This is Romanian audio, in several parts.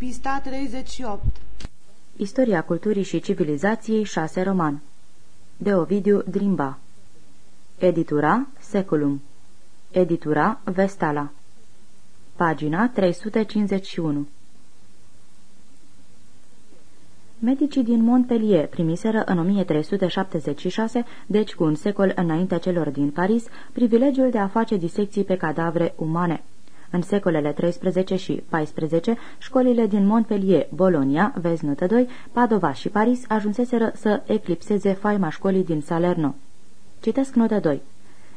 Pista 38 Istoria culturii și civilizației 6 roman. De Ovidiu Drimba. Editura Seculum. Editura Vestala. Pagina 351 Medicii din Montpellier primiseră în 1376, deci cu un secol înaintea celor din Paris, privilegiul de a face disecții pe cadavre umane. În secolele 13 și 14, școlile din Montpellier, Bologna, vezi notă 2, Padova și Paris ajunseseră să eclipseze faima școlii din Salerno. Citesc notă 2.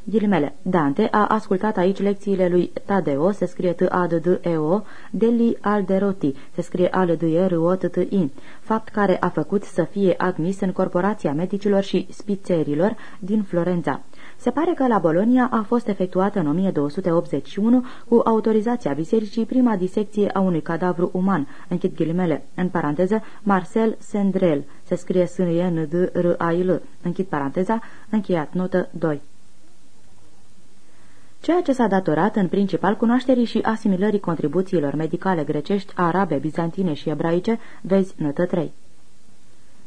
Ghilimele. Dante a ascultat aici lecțiile lui Tadeo, se scrie t a d d e o Deli Alderotti, se scrie a l d e r o t t i fapt care a făcut să fie admis în corporația medicilor și spițerilor din Florența. Se pare că la Bolonia a fost efectuată în 1281 cu autorizația bisericii prima disecție a unui cadavru uman, închid ghilimele, în paranteză Marcel Sendrel, se scrie s n d r a i l închid paranteza, încheiat notă 2 ceea ce s-a datorat în principal cunoașterii și asimilării contribuțiilor medicale grecești, arabe, bizantine și ebraice, vezi notă 3.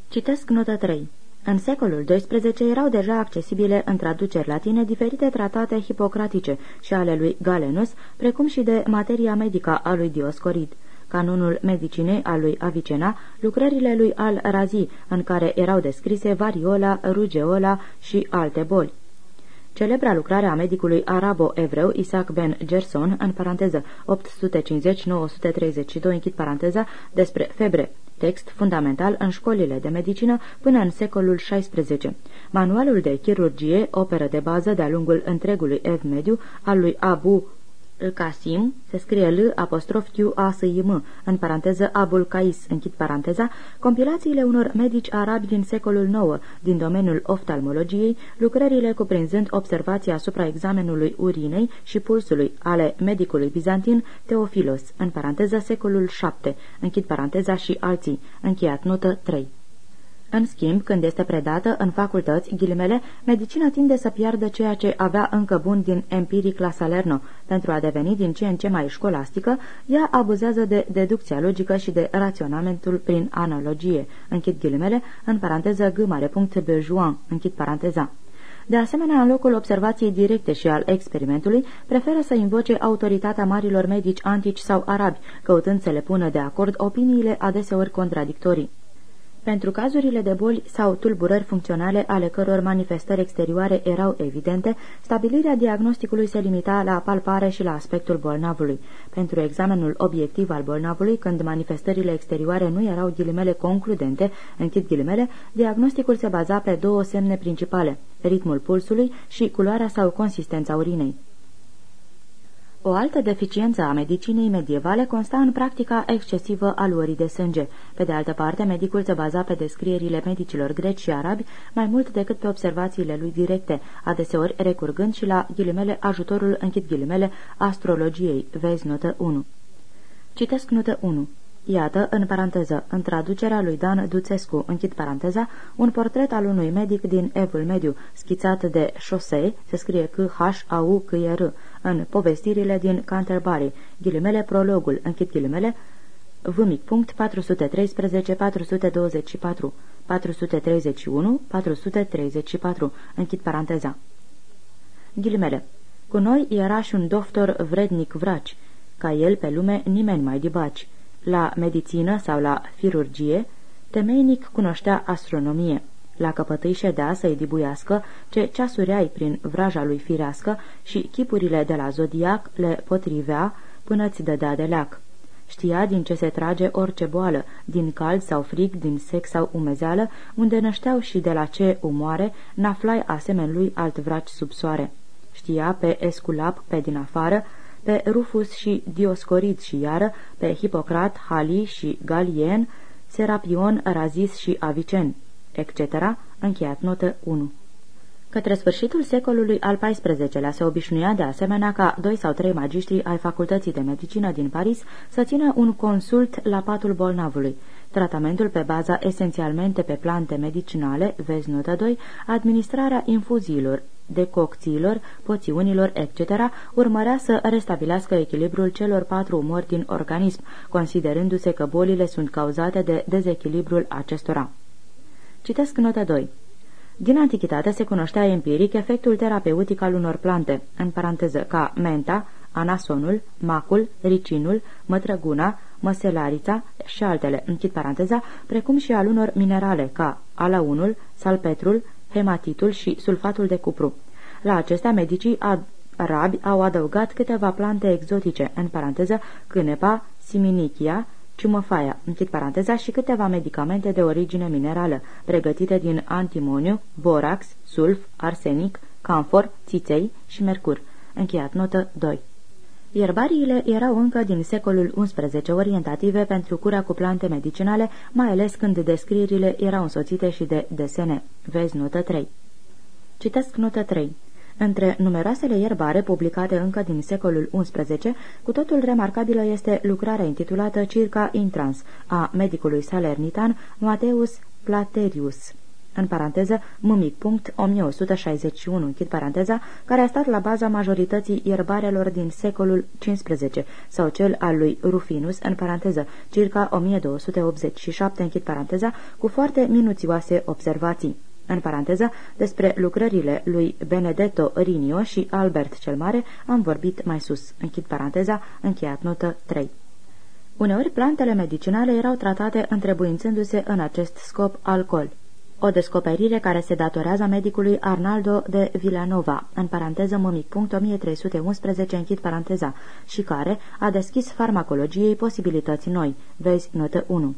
Citesc notă 3. În secolul XII erau deja accesibile în traduceri latine diferite tratate hipocratice și ale lui Galenus, precum și de materia medica a lui Dioscorid canonul medicinei al lui Avicena, lucrările lui Al-Razi, în care erau descrise variola, rugeola și alte boli. Celebra lucrare a medicului arabo-evreu Isaac ben Gerson, în paranteză 850-932, închid paranteza, despre febre, text fundamental în școlile de medicină până în secolul XVI. Manualul de chirurgie, operă de bază de-a lungul întregului ev mediu, al lui Abu Qasim, se scrie L apostrof Q A S I M, în paranteză Abul Qais, închid paranteza, compilațiile unor medici arabi din secolul IX, din domeniul oftalmologiei, lucrările cuprinzând observații asupra examenului urinei și pulsului ale medicului bizantin Teofilos, în paranteză secolul VII, închid paranteza și alții, încheiat notă 3. În schimb, când este predată în facultăți, ghilimele, medicina tinde să piardă ceea ce avea încă bun din empiric la Salerno. Pentru a deveni din ce în ce mai școlastică, ea abuzează de deducția logică și de raționamentul prin analogie. Închid ghilimele, în paranteză g mare punct bejuan, închid paranteza. De asemenea, în locul observației directe și al experimentului, preferă să invoce autoritatea marilor medici antici sau arabi, căutând să le pună de acord opiniile adeseori contradictorii. Pentru cazurile de boli sau tulburări funcționale ale căror manifestări exterioare erau evidente, stabilirea diagnosticului se limita la palpare și la aspectul bolnavului. Pentru examenul obiectiv al bolnavului, când manifestările exterioare nu erau ghilimele concludente, închid ghilimele, diagnosticul se baza pe două semne principale, ritmul pulsului și culoarea sau consistența urinei. O altă deficiență a medicinei medievale consta în practica excesivă a luării de sânge. Pe de altă parte, medicul se baza pe descrierile medicilor greci și arabi mai mult decât pe observațiile lui directe, adeseori recurgând și la ghilimele ajutorul închid ghilimele astrologiei. Vezi notă 1. Citesc notă 1. Iată, în paranteză, în traducerea lui Dan Duțescu, închid paranteza, un portret al unui medic din Evul Mediu, schițat de Șosei, se scrie C-H-A-U-C-R, în povestirile din Canterbury, ghilimele prologul, închid ghilimele, vâmic punct 413, 424, 431, 434, închid paranteza. Ghilimele. Cu noi era și un doctor vrednic vraci, ca el pe lume nimeni mai dibaci. La medicină sau la chirurgie, temeinic cunoștea astronomie. La căpătâi ședea să-i dibuiască ce ceasuri ai prin vraja lui firească și chipurile de la zodiac le potrivea până ți dădea de leac. Știa din ce se trage orice boală, din cald sau frig, din sec sau umezeală, unde nășteau și de la ce umoare, n-aflai asemen lui alt vraci sub soare. Știa pe Esculap pe din afară, pe Rufus și Dioscorid și iară, pe Hipocrat, Hali și Galien, Serapion, Razis și Avicen, etc., încheiat notă 1. Către sfârșitul secolului al XIV-lea se obișnuia de asemenea ca doi sau trei magiștri ai facultății de medicină din Paris să țină un consult la patul bolnavului. Tratamentul pe baza esențialmente pe plante medicinale, vezi notă 2, administrarea infuziilor, decocțiilor, poțiunilor, etc., urmărea să restabilească echilibrul celor patru umori din organism, considerându-se că bolile sunt cauzate de dezechilibrul acestora. Citesc notă 2. Din antichitate se cunoștea empiric efectul terapeutic al unor plante, în paranteză, ca menta, anasonul, macul, ricinul, mătrăguna, măselarița și altele, închid paranteza, precum și al unor minerale, ca alaunul, salpetrul, hematitul și sulfatul de cupru. La acestea, medicii arabi au adăugat câteva plante exotice, în paranteză, cânepa, siminichia, ciumăfaia, închid paranteza, și câteva medicamente de origine minerală, pregătite din antimoniu, borax, sulf, arsenic, camfor, țiței și mercur. Încheiat notă 2. Ierbariile erau încă din secolul XI orientative pentru cura cu plante medicinale, mai ales când descrierile erau însoțite și de desene. Vezi notă 3. Citesc notă 3. Între numeroasele ierbare publicate încă din secolul XI, cu totul remarcabilă este lucrarea intitulată Circa Intrans a medicului salernitan Mateus Platerius în paranteză mâmic.1161, închid paranteza, care a stat la baza majorității ierbarelor din secolul XV, sau cel al lui Rufinus, în paranteză, circa 1287, închid paranteza, cu foarte minuțioase observații. În paranteză, despre lucrările lui Benedetto Rinio și Albert cel Mare am vorbit mai sus. Închid paranteza, încheiat notă 3. Uneori, plantele medicinale erau tratate întrebuințându-se în acest scop alcool. O descoperire care se datorează medicului Arnaldo de Villanova, în paranteză momic.1311, închid paranteza, și care a deschis farmacologiei posibilități noi. Vezi notă 1.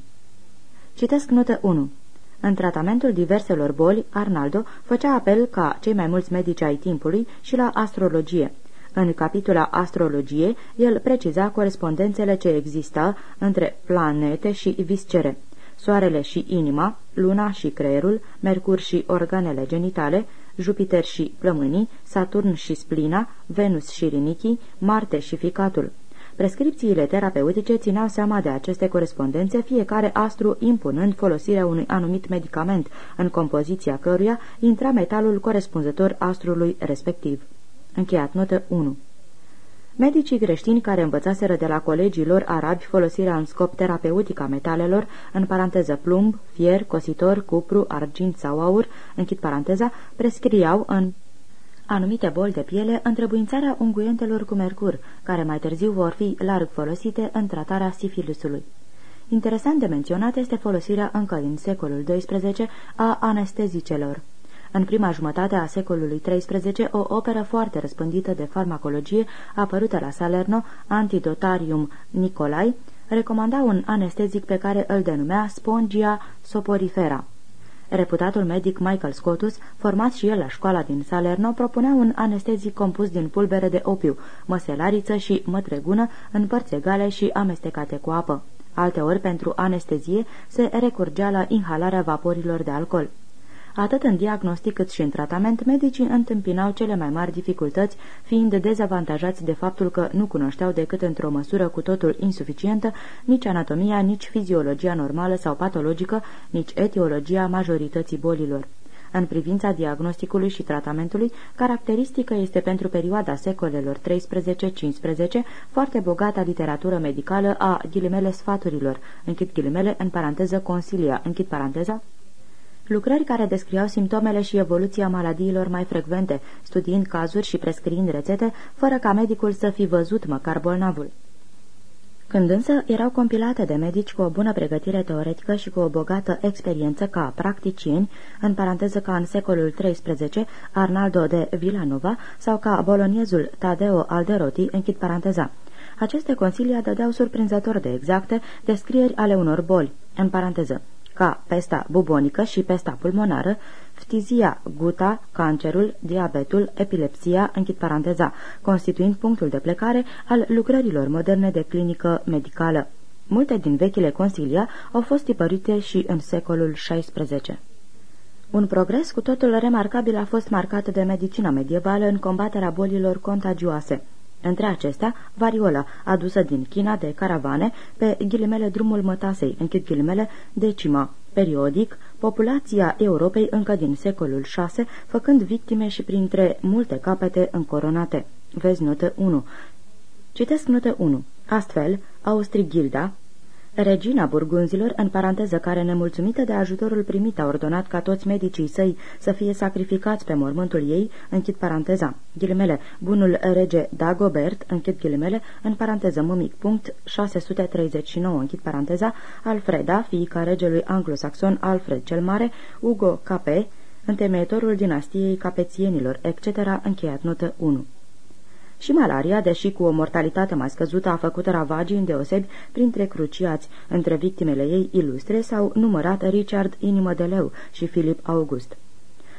Citesc notă 1. În tratamentul diverselor boli, Arnaldo făcea apel ca cei mai mulți medici ai timpului și la astrologie. În capitula Astrologie, el preciza corespondențele ce există între planete și viscere soarele și inima, luna și creierul, Mercur și organele genitale, Jupiter și plămânii, Saturn și splina, Venus și rinichii, Marte și ficatul. Prescripțiile terapeutice țineau seama de aceste corespondențe, fiecare astru impunând folosirea unui anumit medicament, în compoziția căruia intra metalul corespunzător astrului respectiv. Încheiat notă 1 Medicii creștini care învățaseră de la colegii lor arabi folosirea în scop terapeutic a metalelor, în paranteză plumb, fier, cositor, cupru, argint sau aur, închid paranteza, prescriau în anumite boli de piele întrebuințarea unguientelor cu mercur, care mai târziu vor fi larg folosite în tratarea sifilusului. Interesant de menționat este folosirea încă din secolul XII a anestezicelor. În prima jumătate a secolului XIII, o operă foarte răspândită de farmacologie, apărută la Salerno, Antidotarium Nicolai, recomanda un anestezic pe care îl denumea spongia soporifera. Reputatul medic Michael Scotus, format și el la școala din Salerno, propunea un anestezic compus din pulbere de opiu, măselariță și mătregună în părți egale și amestecate cu apă. Alteori, pentru anestezie, se recurgea la inhalarea vaporilor de alcool. Atât în diagnostic cât și în tratament, medicii întâmpinau cele mai mari dificultăți, fiind dezavantajați de faptul că nu cunoșteau decât într-o măsură cu totul insuficientă nici anatomia, nici fiziologia normală sau patologică, nici etiologia majorității bolilor. În privința diagnosticului și tratamentului, caracteristică este pentru perioada secolelor 13-15 foarte bogata literatură medicală a ghilimele sfaturilor, închid ghilimele în paranteză consilia, închid paranteza, lucrări care descriau simptomele și evoluția maladiilor mai frecvente, studiind cazuri și prescriind rețete, fără ca medicul să fi văzut măcar bolnavul. Când însă erau compilate de medici cu o bună pregătire teoretică și cu o bogată experiență ca practicieni, în paranteză ca în secolul XIII, Arnaldo de Villanova sau ca boloniezul Tadeo Alderoti, închid paranteza. Aceste consilii dădeau surprinzător de exacte descrieri ale unor boli, în paranteză ca pesta bubonică și pesta pulmonară, ftizia guta, cancerul, diabetul, epilepsia, închid paranteza, constituind punctul de plecare al lucrărilor moderne de clinică medicală. Multe din vechile consilia au fost tipărite și în secolul XVI. Un progres cu totul remarcabil a fost marcat de medicina medievală în combaterea bolilor contagioase. Între acestea, variola, adusă din China de caravane, pe ghilimele drumul mătasei, închid ghilimele, decima, periodic populația Europei încă din secolul VI, făcând victime și printre multe capete încoronate. Vezi notă 1. Citesc notă 1. Astfel, Austrigilda, Regina burgunzilor, în paranteză care, nemulțumită de ajutorul primit, a ordonat ca toți medicii săi să fie sacrificați pe mormântul ei, închid paranteza, ghilimele, bunul rege Dagobert, închid ghilimele, în paranteză mămic, punct 639, închid paranteza, Alfreda, fiica regelui anglosaxon Alfred cel Mare, Ugo Cape, întemeitorul dinastiei capețienilor, etc., încheiat notă 1. Și malaria, deși cu o mortalitate mai scăzută, a făcut ravagii îndeosebi printre cruciați. Între victimele ei ilustre s-au numărat Richard Inimă de Leu și Filip August.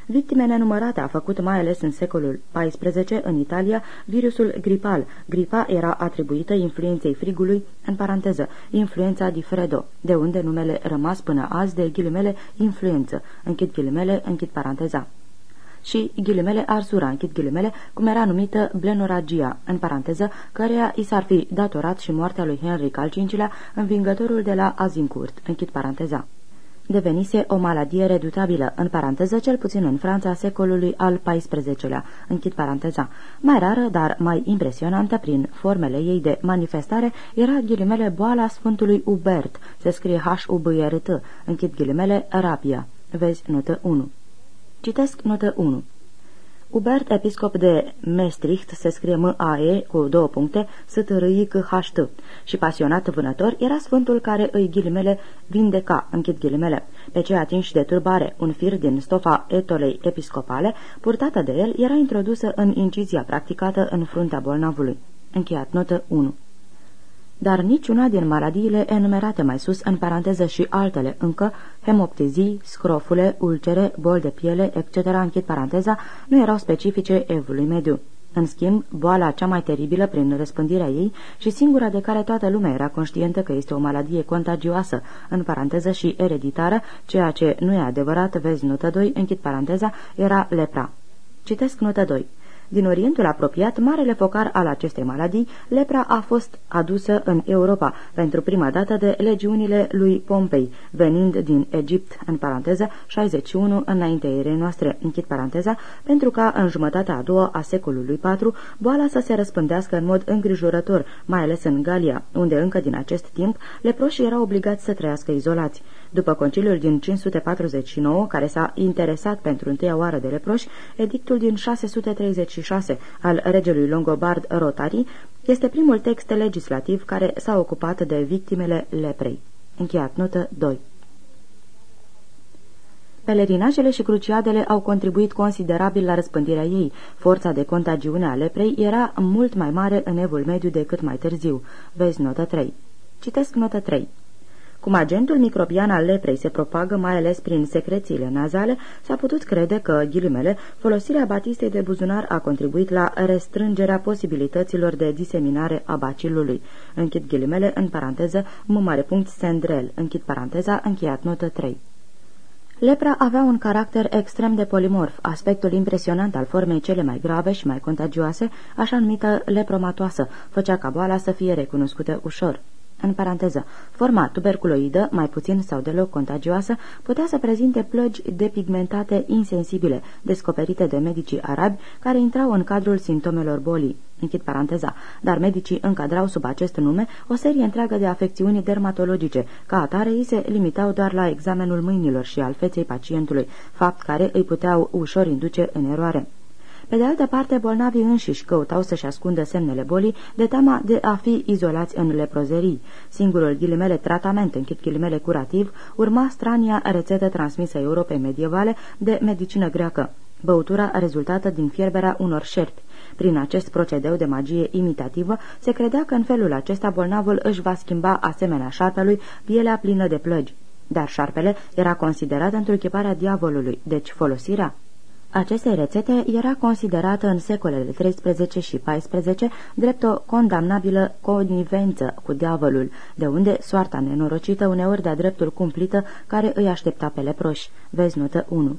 Victime nenumărate a făcut mai ales în secolul XIV în Italia virusul gripal. Gripa era atribuită influenței frigului, în paranteză, influența di Fredo, de unde numele rămas până azi de ghilimele influență, închid ghilimele, închid paranteza și ghilimele arsura, închid ghilimele, cum era numită blenoragia, în paranteză, căreia i s-ar fi datorat și moartea lui Henry al V-lea, învingătorul de la Azincourt, închid paranteza devenise o maladie redutabilă, în paranteză cel puțin în Franța secolului al XIV-lea, închid paranteza. Mai rară, dar mai impresionantă prin formele ei de manifestare, era ghilimele boala Sfântului Ubert, se scrie H-U-B-R-T, închid ghilimele Rapia. Vezi notă 1. Citesc notă 1. Hubert, episcop de Mestricht, se scrie M-A-E cu două puncte, s t r i c h t și pasionat vânător, era sfântul care îi ghilimele vindeca, închid ghilimele, pe cei atinși de turbare. Un fir din stofa etolei episcopale, purtată de el, era introdusă în incizia practicată în fruntea bolnavului. Încheiat notă 1 dar niciuna din maladiile enumerate mai sus, în paranteză și altele încă, hemoptizii, scrofule, ulcere, bol de piele, etc., închid paranteza, nu erau specifice evului mediu. În schimb, boala cea mai teribilă prin răspândirea ei și singura de care toată lumea era conștientă că este o maladie contagioasă, în paranteză și ereditară, ceea ce nu e adevărat, vezi notă 2, închid paranteza, era lepra. Citesc notă 2. Din Orientul apropiat, marele focar al acestei maladii, lepra a fost adusă în Europa pentru prima dată de legiunile lui Pompei, venind din Egipt, în paranteză, 61 înaintea erei noastre, închid paranteza, pentru ca în jumătatea a doua a secolului IV boala să se răspândească în mod îngrijorător, mai ales în Galia, unde încă din acest timp leproșii erau obligați să trăiască izolați. După conciliul din 549, care s-a interesat pentru întâia oară de leproși, edictul din 636 al regelui Longobard Rotari este primul text legislativ care s-a ocupat de victimele leprei. Încheiat notă 2 Pelerinajele și cruciadele au contribuit considerabil la răspândirea ei. Forța de contagiune a leprei era mult mai mare în evul mediu decât mai târziu. Vezi notă 3. Citesc notă 3. Cum agentul microbian al leprei se propagă mai ales prin secrețiile nazale, s-a putut crede că, ghilimele, folosirea batistei de buzunar a contribuit la restrângerea posibilităților de diseminare a bacilului. Închid ghilimele în paranteză, m mare punct sendrel, închid paranteza, încheiat notă 3. Lepra avea un caracter extrem de polimorf, aspectul impresionant al formei cele mai grave și mai contagioase, așa numită lepromatoasă, făcea ca boala să fie recunoscută ușor. În paranteză, forma tuberculoidă, mai puțin sau deloc contagioasă, putea să prezinte plăgi depigmentate insensibile, descoperite de medicii arabi, care intrau în cadrul simptomelor bolii. Închid paranteza, dar medicii încadrau sub acest nume o serie întreagă de afecțiuni dermatologice, ca atare ei se limitau doar la examenul mâinilor și al feței pacientului, fapt care îi puteau ușor induce în eroare. Pe de altă parte, bolnavii înșiși căutau să-și ascundă semnele bolii de teama de a fi izolați în leprozerii. Singurul ghilimele tratament, închid ghilimele curativ, urma strania rețetă transmisă Europei medievale de medicină greacă, băutura rezultată din fierberea unor șerpi. Prin acest procedeu de magie imitativă, se credea că în felul acesta bolnavul își va schimba asemenea șarpelui pielea plină de plăgi. Dar șarpele era considerat într-o diavolului, deci folosirea aceste rețete era considerată în secolele 13 și 14 drept o condamnabilă conivență cu diavolul, de unde soarta nenorocită uneori de-a dreptul cumplită care îi aștepta pe leproși. Vezi notă 1.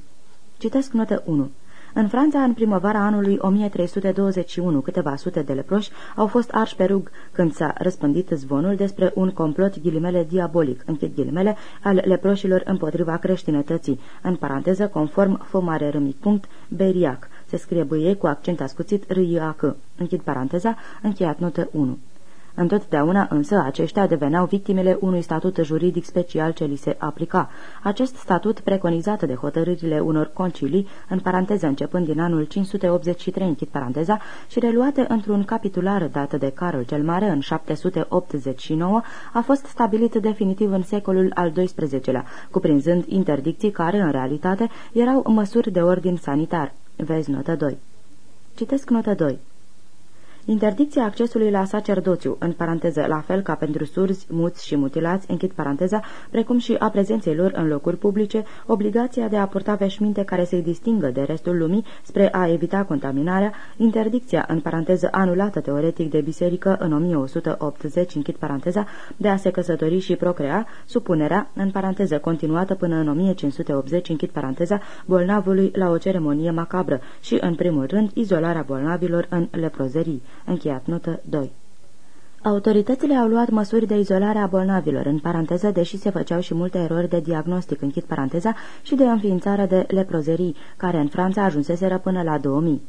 Citesc notă 1. În Franța, în primăvara anului 1321, câteva sute de leproși au fost arși pe rug când s-a răspândit zvonul despre un complot ghilimele diabolic, închid ghilimele, al leproșilor împotriva creștinătății, în paranteză conform fomare râmic punct, beriac. Se scrie băie cu accent ascuțit râiac. Închid paranteza, încheiat notă 1. Întotdeauna însă aceștia deveneau victimele unui statut juridic special ce li se aplica. Acest statut preconizat de hotărârile unor concilii, în paranteză începând din anul 583, închid paranteza, și reluate într-un capitular dat de Carol cel Mare în 789, a fost stabilit definitiv în secolul al XII-lea, cuprinzând interdicții care, în realitate, erau măsuri de ordin sanitar. Vezi notă 2. Citesc notă 2. Interdicția accesului la sacerdoțiu, în paranteză, la fel ca pentru surzi, muți și mutilați, închid paranteza, precum și a prezenței lor în locuri publice, obligația de a purta veșminte care să-i distingă de restul lumii spre a evita contaminarea, interdicția, în paranteză, anulată teoretic de biserică în 1180, închid paranteza, de a se căsători și procrea, supunerea, în paranteză, continuată până în 1580, închid paranteza, bolnavului la o ceremonie macabră și, în primul rând, izolarea bolnavilor în leprozerii. Încheiat. Notă 2. Autoritățile au luat măsuri de izolare a bolnavilor, în paranteză, deși se făceau și multe erori de diagnostic, închid paranteza, și de înființare de leprozerii, care în Franța ajunseseră până la 2000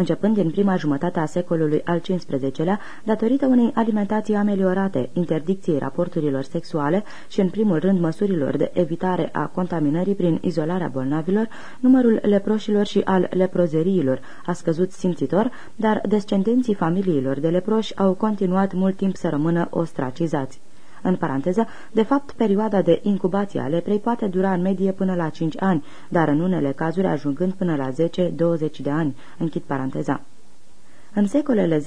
începând din prima jumătate a secolului al XV-lea, datorită unei alimentații ameliorate, interdicției raporturilor sexuale și, în primul rând, măsurilor de evitare a contaminării prin izolarea bolnavilor, numărul leproșilor și al leprozeriilor a scăzut simțitor, dar descendenții familiilor de leproși au continuat mult timp să rămână ostracizați. În paranteză, de fapt, perioada de incubație a leprei poate dura în medie până la 5 ani, dar în unele cazuri ajungând până la 10-20 de ani. Închid paranteza. În secolele 10-12,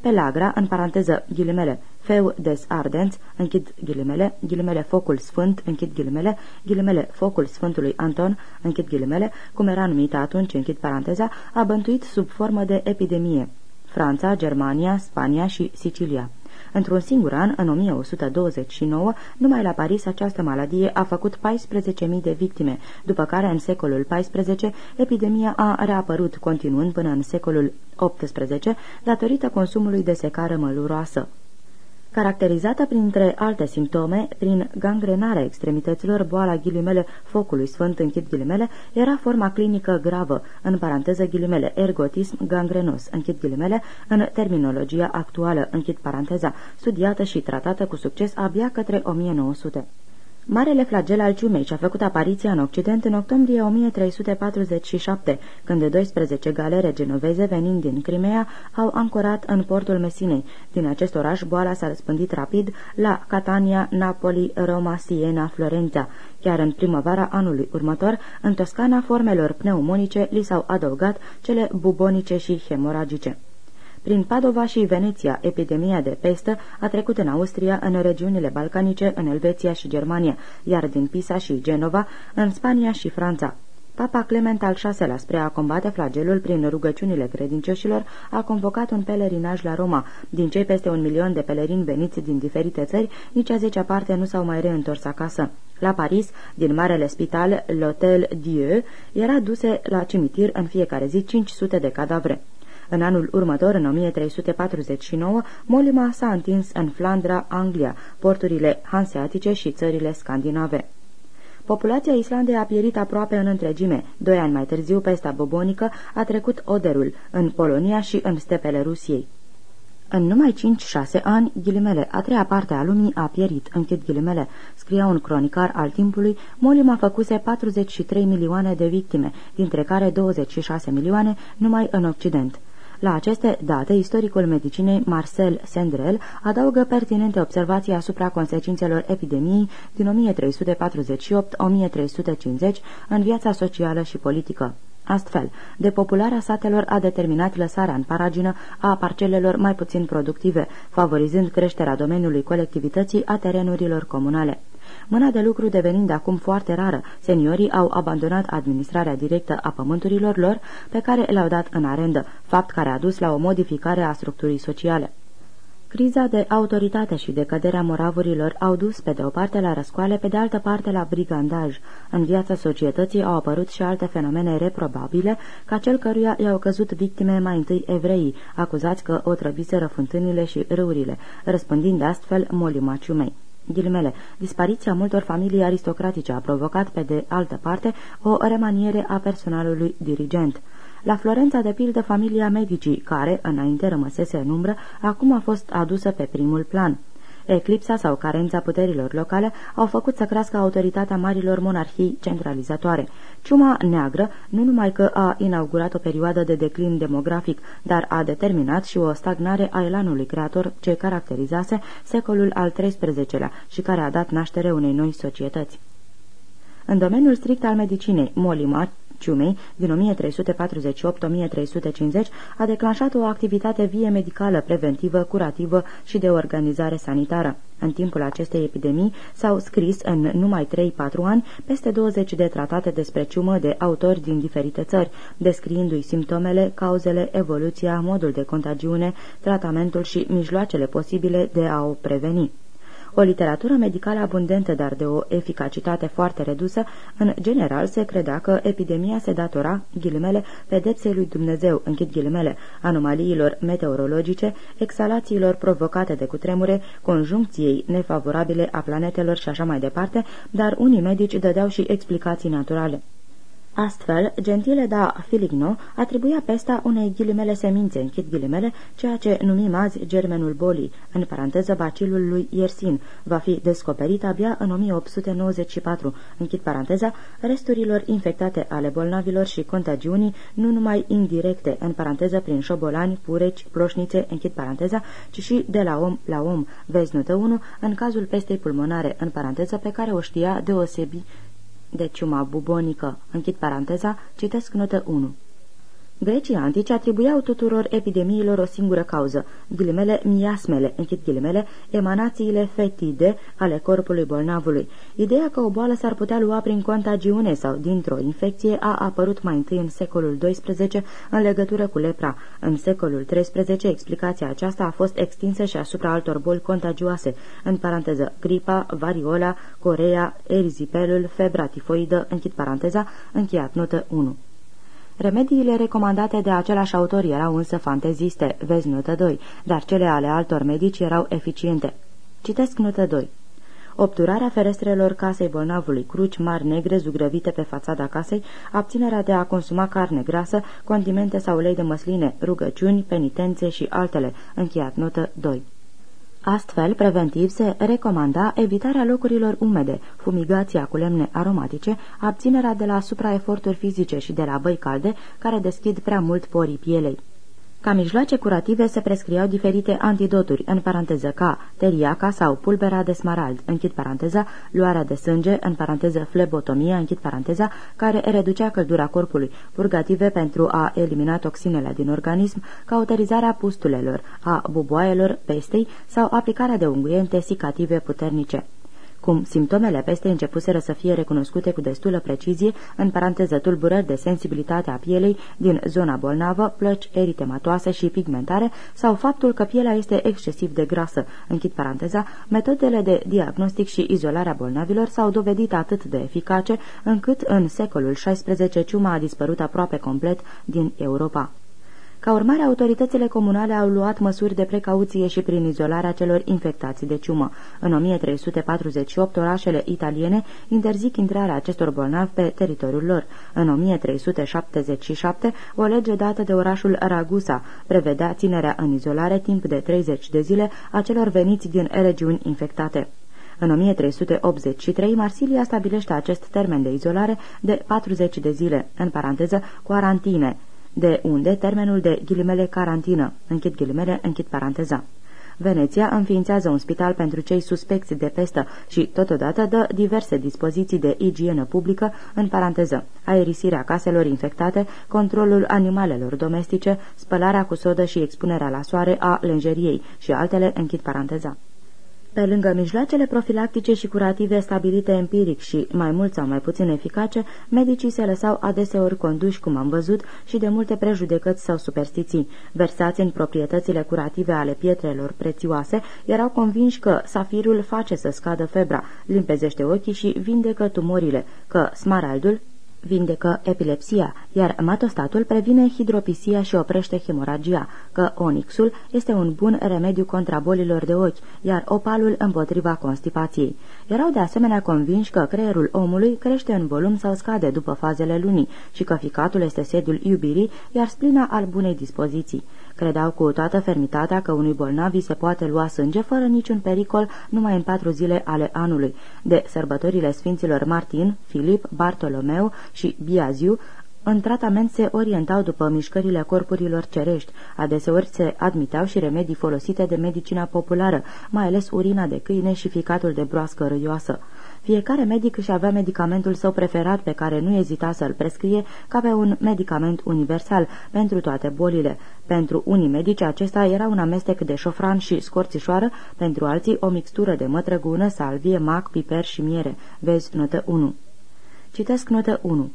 Pelagra, în paranteză ghilimele, Feu des Ardens, închid ghilimele, ghilimele Focul Sfânt, închid ghilimele, ghilimele Focul Sfântului Anton, închid ghilimele, cum era numită atunci, închid paranteza, a bântuit sub formă de epidemie. Franța, Germania, Spania și Sicilia. Într-un singur an, în 1129, numai la Paris această maladie a făcut 14.000 de victime, după care în secolul XIV epidemia a reapărut continuând până în secolul XVIII datorită consumului de secară măluroasă caracterizată printre alte simptome prin gangrenarea extremităților, boala ghilimele focului sfânt închid ghilimele, era forma clinică gravă, în paranteză ghilimele, ergotism gangrenos, închid ghilimele, în terminologia actuală, închid paranteza, studiată și tratată cu succes abia către 1900. Marele flagel al ciumei și-a făcut apariția în Occident în octombrie 1347, când de 12 galere genoveze venind din Crimea au ancorat în portul Mesinei. Din acest oraș boala s-a răspândit rapid la Catania, Napoli, Roma, Siena, Florența. Chiar în primăvara anului următor, în Toscana, formelor pneumonice li s-au adăugat cele bubonice și hemoragice. Prin Padova și Veneția, epidemia de pestă a trecut în Austria, în regiunile balcanice, în Elveția și Germania, iar din Pisa și Genova, în Spania și Franța. Papa Clement al VI-lea, spre a combate flagelul prin rugăciunile credincioșilor, a convocat un pelerinaj la Roma. Din cei peste un milion de pelerini veniți din diferite țări, nici a zecea parte nu s-au mai reîntors acasă. La Paris, din marele spital, l'Hôtel Dieu, era duse la cimitir în fiecare zi 500 de cadavre. În anul următor, în 1349, molima s-a întins în Flandra, Anglia, porturile hanseatice și țările scandinave. Populația Islandei a pierit aproape în întregime. Doi ani mai târziu, pesta bobonică a trecut Oderul, în Polonia și în stepele Rusiei. În numai 5-6 ani, ghilimele, a treia parte a lumii a pierit, închid ghilimele, scria un cronicar al timpului, Molim a făcuse 43 milioane de victime, dintre care 26 milioane numai în Occident. La aceste date, istoricul medicinei Marcel Sendrel adaugă pertinente observații asupra consecințelor epidemiei din 1348-1350 în viața socială și politică. Astfel, depopularea satelor a determinat lăsarea în paragină a parcelelor mai puțin productive, favorizând creșterea domeniului colectivității a terenurilor comunale. Mâna de lucru devenind acum foarte rară, seniorii au abandonat administrarea directă a pământurilor lor pe care le-au dat în arendă, fapt care a dus la o modificare a structurii sociale. Criza de autoritate și decăderea moravurilor au dus pe de o parte la răscoale, pe de altă parte la brigandaj. În viața societății au apărut și alte fenomene reprobabile, ca cel căruia i-au căzut victime mai întâi evreii, acuzați că o trăviseră fântânile și râurile, răspândind astfel molima ciumei. Ghilimele, dispariția multor familii aristocratice a provocat, pe de altă parte, o remaniere a personalului dirigent. La Florența, de pildă, familia medicii, care, înainte rămăsese în umbră, acum a fost adusă pe primul plan. Eclipsa sau carența puterilor locale au făcut să crească autoritatea marilor monarhii centralizatoare. Ciuma neagră nu numai că a inaugurat o perioadă de declin demografic, dar a determinat și o stagnare a elanului creator ce caracterizase secolul al XIII-lea și care a dat naștere unei noi societăți. În domeniul strict al medicinei, Molima, ciumei din 1348-1350 a declanșat o activitate vie medicală, preventivă, curativă și de organizare sanitară. În timpul acestei epidemii s-au scris în numai 3-4 ani peste 20 de tratate despre ciumă de autori din diferite țări, descriindu-i simptomele, cauzele, evoluția, modul de contagiune, tratamentul și mijloacele posibile de a o preveni. O literatură medicală abundentă, dar de o eficacitate foarte redusă, în general se credea că epidemia se datora, ghilimele, pedepsei lui Dumnezeu, închid ghilimele, anomaliilor meteorologice, exhalațiilor provocate de cutremure, conjuncției nefavorabile a planetelor și așa mai departe, dar unii medici dădeau și explicații naturale. Astfel, Gentile da Filigno atribuia pesta unei ghilimele semințe, închid ghilimele, ceea ce numim azi germenul bolii, în paranteză bacilul lui Yersin, va fi descoperit abia în 1894, închid paranteza, resturilor infectate ale bolnavilor și contagiunii, nu numai indirecte, în paranteză prin șobolani, pureci, ploșnițe, închid paranteza, ci și de la om la om, vezi notă 1, în cazul pestei pulmonare, în paranteză pe care o știa deosebi de ciuma bubonică. Închid paranteza, citesc notă 1. Grecii antici atribuiau tuturor epidemiilor o singură cauză, ghilimele miasmele, închid ghilimele, emanațiile fetide ale corpului bolnavului. Ideea că o boală s-ar putea lua prin contagiune sau dintr-o infecție a apărut mai întâi în secolul XII în legătură cu lepra. În secolul XIII explicația aceasta a fost extinsă și asupra altor boli contagioase, în paranteză gripa, variola, corea, erizipelul, febra tifoidă, închid paranteza, încheiat notă 1. Remediile recomandate de același autor erau însă fanteziste, vezi notă 2, dar cele ale altor medici erau eficiente. Citesc notă 2. Obturarea ferestrelor casei bolnavului, cruci mari negre zugrăvite pe fațada casei, abținerea de a consuma carne grasă, condimente sau ulei de măsline, rugăciuni, penitențe și altele. Încheiat notă 2. Astfel, preventiv se recomanda evitarea locurilor umede, fumigația cu lemne aromatice, abținerea de la supraeforturi fizice și de la băi calde care deschid prea mult porii pielei. Ca mijloace curative se prescriau diferite antidoturi, în paranteză ca teriaca sau pulbera de smarald, închid paranteza, luarea de sânge, în paranteză flebotomia, închid paranteza, care reducea căldura corpului, purgative pentru a elimina toxinele din organism, cauterizarea pustulelor, a buboaielor, pestei sau aplicarea de unguiente sicative puternice. Cum simptomele pestei începuseră să fie recunoscute cu destulă precizie, în paranteză tulburări de sensibilitate a pielei din zona bolnavă, plăci eritematoase și pigmentare, sau faptul că pielea este excesiv de grasă, închid paranteza, metodele de diagnostic și izolarea bolnavilor s-au dovedit atât de eficace, încât în secolul XVI ciuma a dispărut aproape complet din Europa. Ca urmare, autoritățile comunale au luat măsuri de precauție și prin izolarea celor infectați de ciumă. În 1348, orașele italiene interzic intrarea acestor bolnavi pe teritoriul lor. În 1377, o lege dată de orașul Ragusa prevedea ținerea în izolare timp de 30 de zile a celor veniți din regiuni infectate. În 1383, Marsilia stabilește acest termen de izolare de 40 de zile, în paranteză, quarantine, de unde termenul de ghilimele carantină, închid ghilimele, închid paranteza. Veneția înființează un spital pentru cei suspecți de pestă și totodată dă diverse dispoziții de igienă publică, în paranteză, aerisirea caselor infectate, controlul animalelor domestice, spălarea cu sodă și expunerea la soare a lenjeriei și altele, închid paranteza. Pe lângă mijloacele profilactice și curative stabilite empiric și mai mult sau mai puțin eficace, medicii se lăsau adeseori conduși, cum am văzut, și de multe prejudecăți sau superstiții. Versați în proprietățile curative ale pietrelor prețioase, erau convinși că safirul face să scadă febra, limpezește ochii și vindecă tumorile, că smaraldul vindecă epilepsia, iar matostatul previne hidropisia și oprește hemoragia, că onixul este un bun remediu contra bolilor de ochi, iar opalul împotriva constipației. Erau de asemenea convinși că creierul omului crește în volum sau scade după fazele lunii și că ficatul este sediul iubirii, iar splina al bunei dispoziții. Credeau cu toată fermitatea că unui bolnav se poate lua sânge fără niciun pericol numai în patru zile ale anului. De sărbătorile Sfinților Martin, Filip, Bartolomeu și Biaziu, în tratament se orientau după mișcările corpurilor cerești, adeseori se admiteau și remedii folosite de medicina populară, mai ales urina de câine și ficatul de broască râioasă. Fiecare medic își avea medicamentul său preferat pe care nu ezita să-l prescrie ca pe un medicament universal pentru toate bolile. Pentru unii medici acesta era un amestec de șofran și scorțișoară, pentru alții o mixtură de mătrăgună, salvie, mac, piper și miere. Vezi notă 1. Citesc notă 1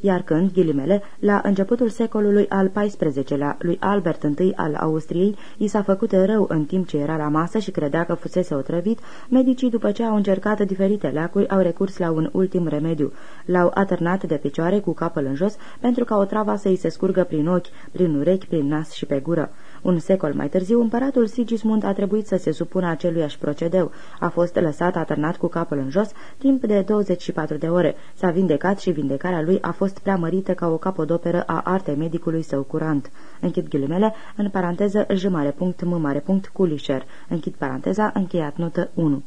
iar când, ghilimele, la începutul secolului al XIV-lea lui Albert I al Austriei, i s-a făcut rău în timp ce era la masă și credea că fusese otrăvit, medicii, după ce au încercat diferite leacuri, au recurs la un ultim remediu. L-au atârnat de picioare cu capul în jos pentru ca o trava să-i se scurgă prin ochi, prin urechi, prin nas și pe gură. Un secol mai târziu, împăratul Sigismund a trebuit să se supună aceluiași procedeu. A fost lăsat atârnat cu capul în jos timp de 24 de ore. S-a vindecat și vindecarea lui a fost prea mărită ca o capodoperă a artei medicului său curant. Închid ghilimele, în paranteză, j mare punct, m mare punct, culișer. Închid paranteza, încheiat notă 1.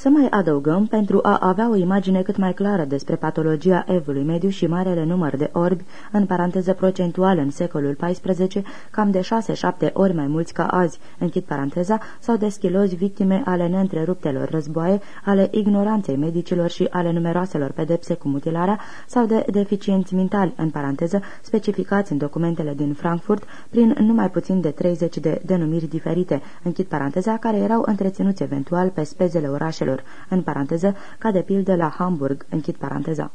Să mai adăugăm, pentru a avea o imagine cât mai clară despre patologia evului mediu și marele număr de orbi, în paranteză procentual în secolul XIV, cam de 6-7 ori mai mulți ca azi, închid paranteza, sau de schilozi victime ale neîntreruptelor războaie, ale ignoranței medicilor și ale numeroaselor pedepse cu mutilarea, sau de deficienți mentali, în paranteză, specificați în documentele din Frankfurt, prin numai puțin de 30 de denumiri diferite, închid paranteza, care erau întreținuți eventual pe spezele orașelor orașelor, în paranteză, ca de pildă la Hamburg, închid paranteza.